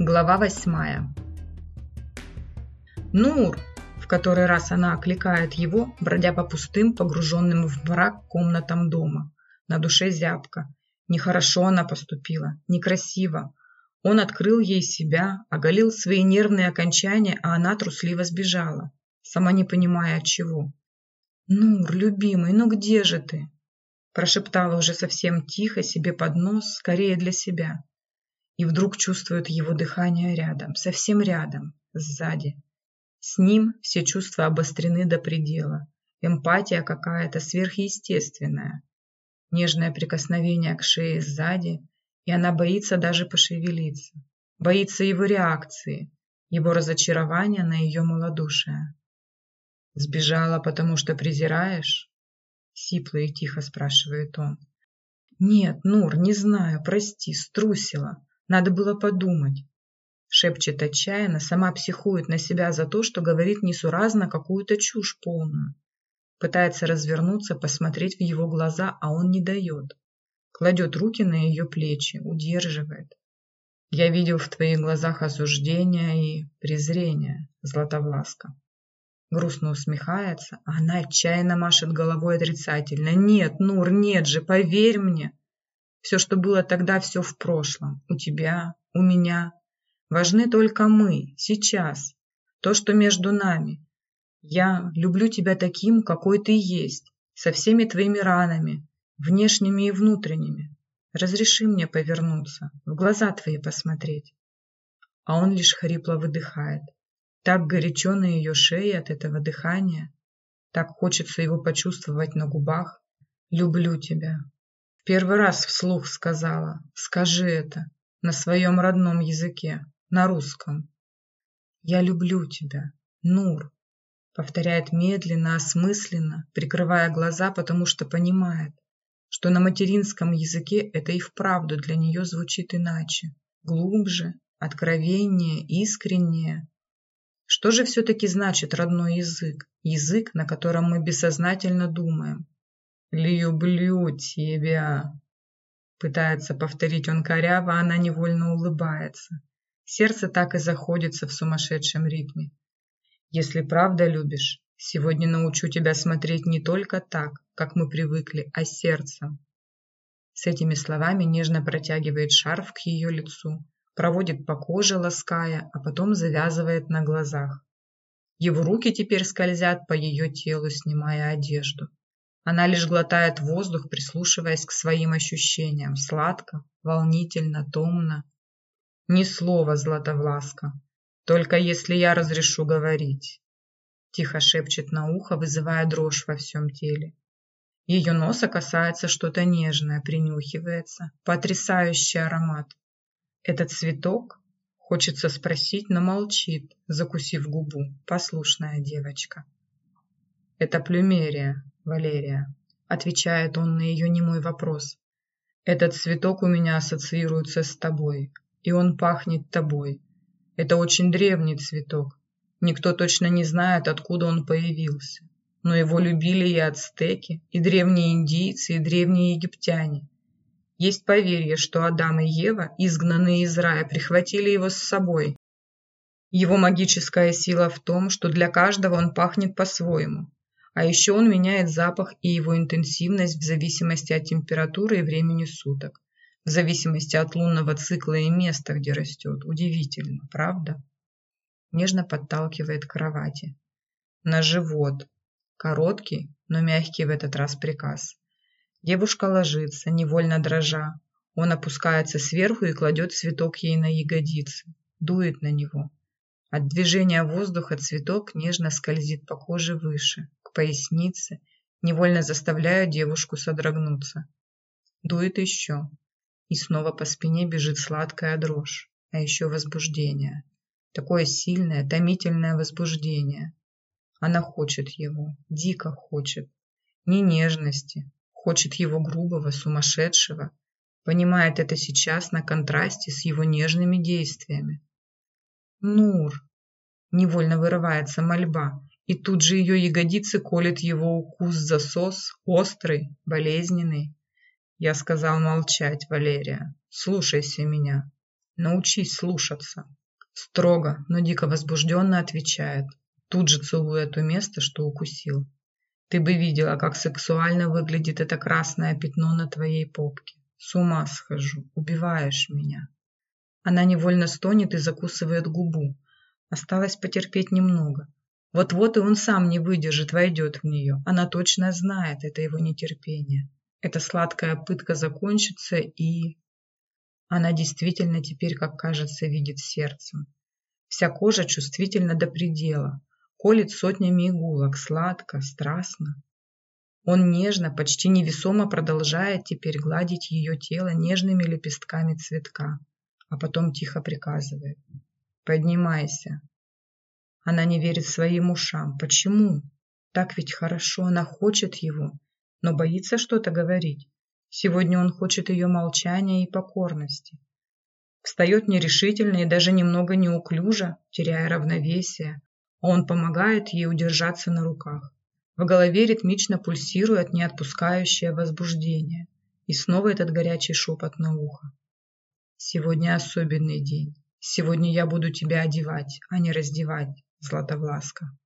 Глава восьмая. «Нур!» – в который раз она окликает его, бродя по пустым, погруженным в мрак комнатам дома. На душе зябко. Нехорошо она поступила, некрасиво. Он открыл ей себя, оголил свои нервные окончания, а она трусливо сбежала, сама не понимая от чего. «Нур, любимый, ну где же ты?» Прошептала уже совсем тихо себе под нос, скорее для себя и вдруг чувствует его дыхание рядом, совсем рядом, сзади. С ним все чувства обострены до предела. Эмпатия какая-то сверхъестественная. Нежное прикосновение к шее сзади, и она боится даже пошевелиться. Боится его реакции, его разочарования на ее малодушие. «Сбежала, потому что презираешь?» Сипло и тихо спрашивает он. «Нет, Нур, не знаю, прости, струсила. Надо было подумать. Шепчет отчаянно, сама психует на себя за то, что говорит несуразно какую-то чушь полную. Пытается развернуться, посмотреть в его глаза, а он не дает. Кладет руки на ее плечи, удерживает. Я видел в твоих глазах осуждение и презрение, Златовласка. Грустно усмехается, а она отчаянно машет головой отрицательно. Нет, Нур, нет же, поверь мне. Все, что было тогда, все в прошлом. У тебя, у меня. Важны только мы, сейчас. То, что между нами. Я люблю тебя таким, какой ты есть, со всеми твоими ранами, внешними и внутренними. Разреши мне повернуться, в глаза твои посмотреть. А он лишь хрипло выдыхает. Так горячо на ее шее от этого дыхания. Так хочется его почувствовать на губах. Люблю тебя, Первый раз вслух сказала «Скажи это» на своем родном языке, на русском. «Я люблю тебя, Нур», повторяет медленно, осмысленно, прикрывая глаза, потому что понимает, что на материнском языке это и вправду для нее звучит иначе, глубже, откровеннее, искреннее. Что же все-таки значит родной язык, язык, на котором мы бессознательно думаем, «Люблю тебя!» Пытается повторить он коряво, а она невольно улыбается. Сердце так и заходится в сумасшедшем ритме. «Если правда любишь, сегодня научу тебя смотреть не только так, как мы привыкли, а сердцем». С этими словами нежно протягивает шарф к ее лицу, проводит по коже, лаская, а потом завязывает на глазах. Его руки теперь скользят по ее телу, снимая одежду. Она лишь глотает воздух, прислушиваясь к своим ощущениям. Сладко, волнительно, томно. Ни слова, Златовласка. Только если я разрешу говорить. Тихо шепчет на ухо, вызывая дрожь во всем теле. Ее носа касается что-то нежное, принюхивается. Потрясающий аромат. Этот цветок? Хочется спросить, но молчит, закусив губу. Послушная девочка. Это плюмерия, Валерия, отвечает он на ее немой вопрос. Этот цветок у меня ассоциируется с тобой, и он пахнет тобой. Это очень древний цветок. Никто точно не знает, откуда он появился. Но его любили и ацтеки, и древние индийцы, и древние египтяне. Есть поверье, что Адам и Ева, изгнанные из рая, прихватили его с собой. Его магическая сила в том, что для каждого он пахнет по-своему. А еще он меняет запах и его интенсивность в зависимости от температуры и времени суток, в зависимости от лунного цикла и места, где растет. Удивительно, правда? Нежно подталкивает к кровати. На живот. Короткий, но мягкий в этот раз приказ. Девушка ложится, невольно дрожа. Он опускается сверху и кладет цветок ей на ягодицы. Дует на него. От движения воздуха цветок нежно скользит по коже выше пояснице, невольно заставляя девушку содрогнуться. Дует еще, и снова по спине бежит сладкая дрожь, а еще возбуждение. Такое сильное, томительное возбуждение. Она хочет его, дико хочет. Не нежности, хочет его грубого, сумасшедшего. Понимает это сейчас на контрасте с его нежными действиями. «Нур!» – невольно вырывается мольба, и тут же ее ягодицы колет его укус-засос, острый, болезненный. Я сказал молчать, Валерия. Слушайся меня. Научись слушаться. Строго, но дико возбужденно отвечает, тут же целуя то место, что укусил. Ты бы видела, как сексуально выглядит это красное пятно на твоей попке. С ума схожу, убиваешь меня. Она невольно стонет и закусывает губу. Осталось потерпеть немного. Вот-вот и он сам не выдержит, войдет в нее. Она точно знает это его нетерпение. Эта сладкая пытка закончится и... Она действительно теперь, как кажется, видит сердцем. Вся кожа чувствительна до предела, колет сотнями иголок, сладко, страстно. Он нежно, почти невесомо продолжает теперь гладить ее тело нежными лепестками цветка, а потом тихо приказывает. «Поднимайся». Она не верит своим ушам. Почему? Так ведь хорошо, она хочет его, но боится что-то говорить. Сегодня он хочет ее молчания и покорности. Встает нерешительно и даже немного неуклюже, теряя равновесие, он помогает ей удержаться на руках. В голове ритмично пульсирует неотпускающее возбуждение. И снова этот горячий шепот на ухо. «Сегодня особенный день. Сегодня я буду тебя одевать, а не раздевать, Златовласка».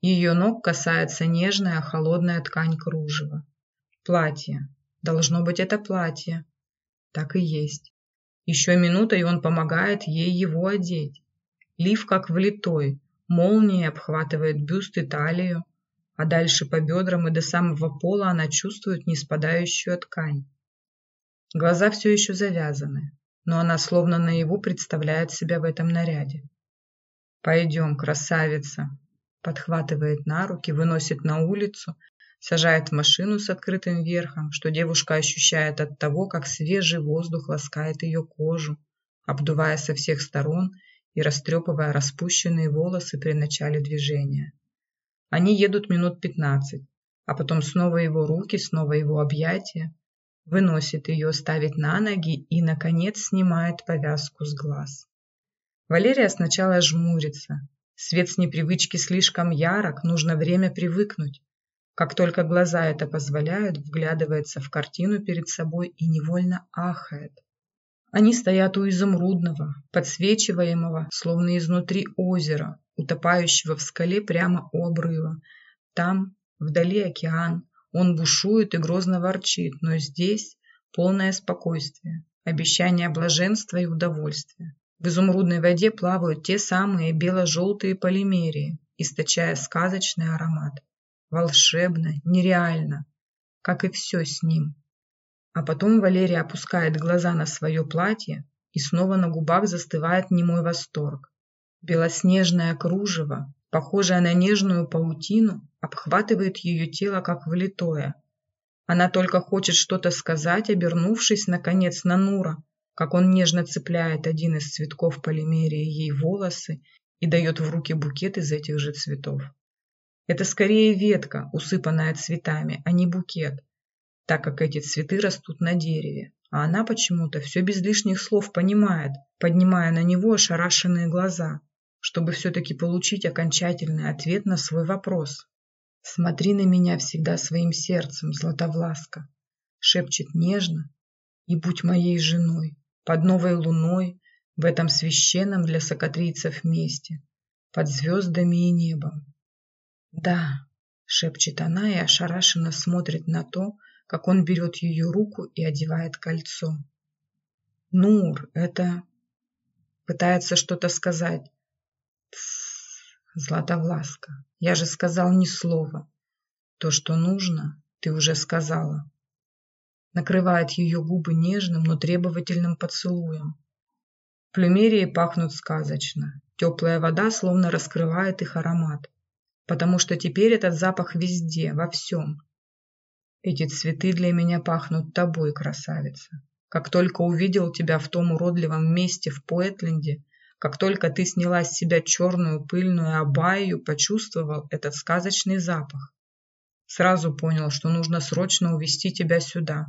Ее ног касается нежная, холодная ткань кружева. Платье, Должно быть, это платье. Так и есть. Еще минута, и он помогает ей его одеть. Лиф как влитой, молнией обхватывает бюст и талию, а дальше по бедрам и до самого пола она чувствует неспадающую ткань. Глаза все еще завязаны, но она словно наяву представляет себя в этом наряде. «Пойдем, красавица!» Подхватывает на руки, выносит на улицу сажает в машину с открытым верхом, что девушка ощущает от того, как свежий воздух ласкает ее кожу, обдувая со всех сторон и растрепывая распущенные волосы при начале движения. Они едут минут пятнадцать, а потом снова его руки, снова его объятия, выносит ее, ставит на ноги и, наконец, снимает повязку с глаз. Валерия сначала жмурится. Свет с непривычки слишком ярок, нужно время привыкнуть. Как только глаза это позволяют, вглядывается в картину перед собой и невольно ахает. Они стоят у изумрудного, подсвечиваемого, словно изнутри озера, утопающего в скале прямо у обрыва. Там, вдали океан, он бушует и грозно ворчит, но здесь полное спокойствие, обещание блаженства и удовольствия. В изумрудной воде плавают те самые бело-желтые полимерии, источая сказочный аромат волшебно, нереально, как и все с ним. А потом Валерия опускает глаза на свое платье, и снова на губах застывает немой восторг. Белоснежное кружево, похожее на нежную паутину, обхватывает ее тело как влитое. Она только хочет что-то сказать, обернувшись, наконец, на Нура, как он нежно цепляет один из цветков полимерии ей волосы и дает в руки букет из этих же цветов. Это скорее ветка, усыпанная цветами, а не букет, так как эти цветы растут на дереве. А она почему-то все без лишних слов понимает, поднимая на него ошарашенные глаза, чтобы все-таки получить окончательный ответ на свой вопрос. «Смотри на меня всегда своим сердцем, Златовласка», шепчет нежно, «и будь моей женой, под новой луной, в этом священном для сокатрийцев месте, под звездами и небом, «Да», — шепчет она и ошарашенно смотрит на то, как он берет ее руку и одевает кольцо. «Нур, это...» Пытается что-то сказать. «Тссс, Златовласка, я же сказал ни слова. То, что нужно, ты уже сказала». Накрывает ее губы нежным, но требовательным поцелуем. Плюмерии пахнут сказочно. Теплая вода словно раскрывает их аромат потому что теперь этот запах везде, во всем. Эти цветы для меня пахнут тобой, красавица. Как только увидел тебя в том уродливом месте в Поэтленде, как только ты сняла с себя черную пыльную абайю, почувствовал этот сказочный запах. Сразу понял, что нужно срочно увести тебя сюда.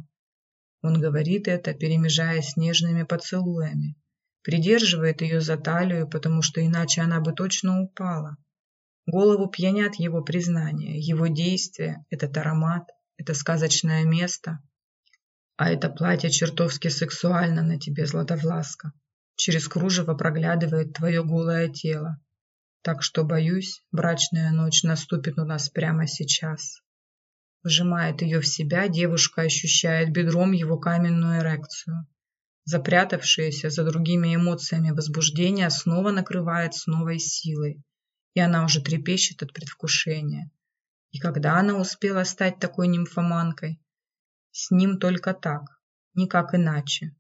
Он говорит это, перемежаясь нежными поцелуями. Придерживает ее за талию, потому что иначе она бы точно упала. Голову пьянят его признания, его действия, этот аромат, это сказочное место. А это платье чертовски сексуально на тебе, Златовласка. Через кружево проглядывает твое голое тело. Так что, боюсь, брачная ночь наступит у нас прямо сейчас. Вжимает ее в себя, девушка ощущает бедром его каменную эрекцию. Запрятавшаяся за другими эмоциями возбуждения снова накрывает с новой силой, и она уже трепещет от предвкушения. И когда она успела стать такой нимфоманкой? С ним только так, никак иначе.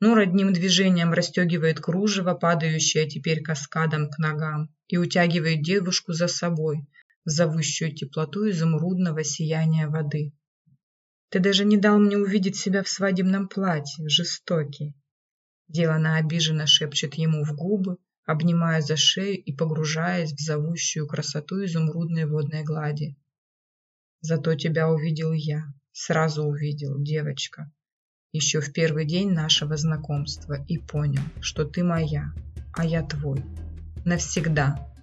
Нур одним движением расстегивает кружево, падающее теперь каскадом к ногам, и утягивает девушку за собой, в зовущую теплоту изумрудного сияния воды. «Ты даже не дал мне увидеть себя в свадебном платье, жестокий!» Делана обиженно шепчет ему в губы, обнимая за шею и погружаясь в зовущую красоту изумрудной водной глади. «Зато тебя увидел я, сразу увидел, девочка!» еще в первый день нашего знакомства и понял, что ты моя, а я твой. Навсегда.